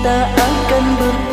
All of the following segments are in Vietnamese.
cinta akan berpisah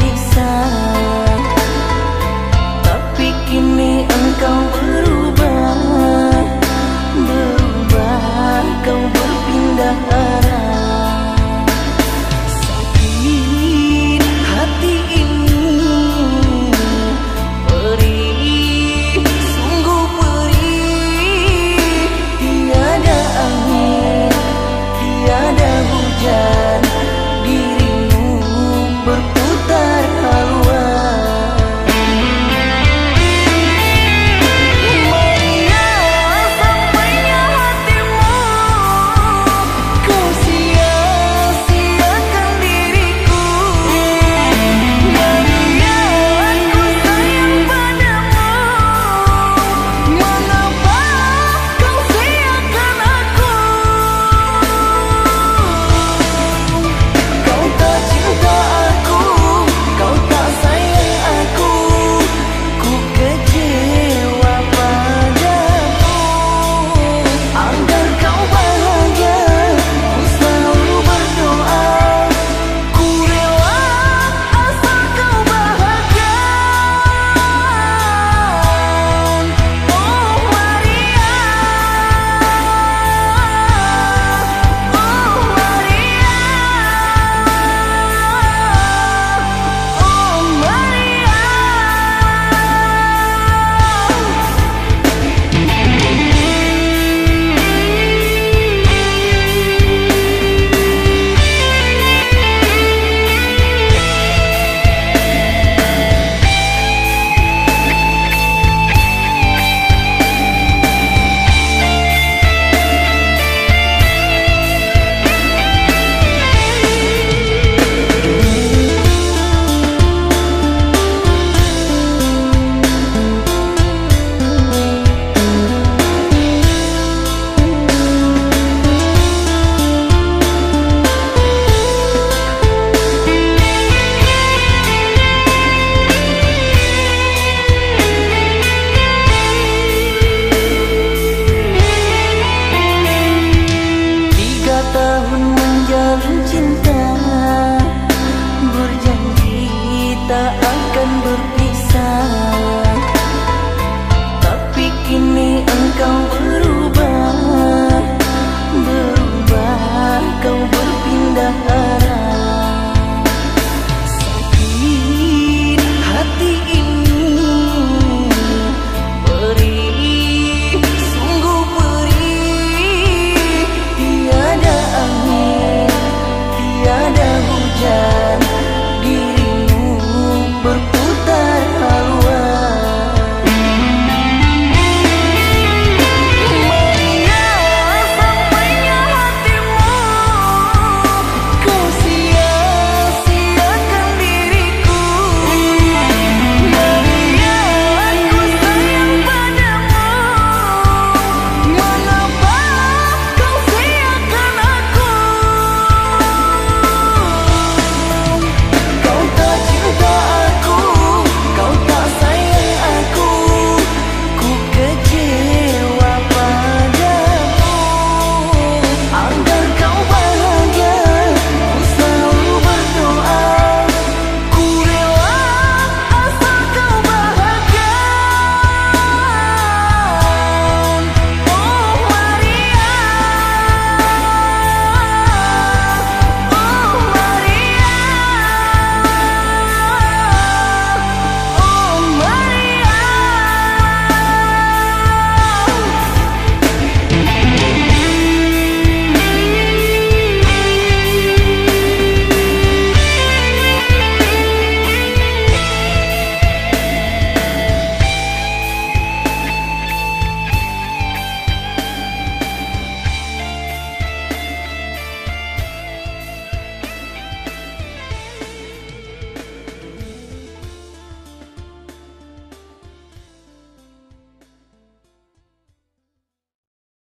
已经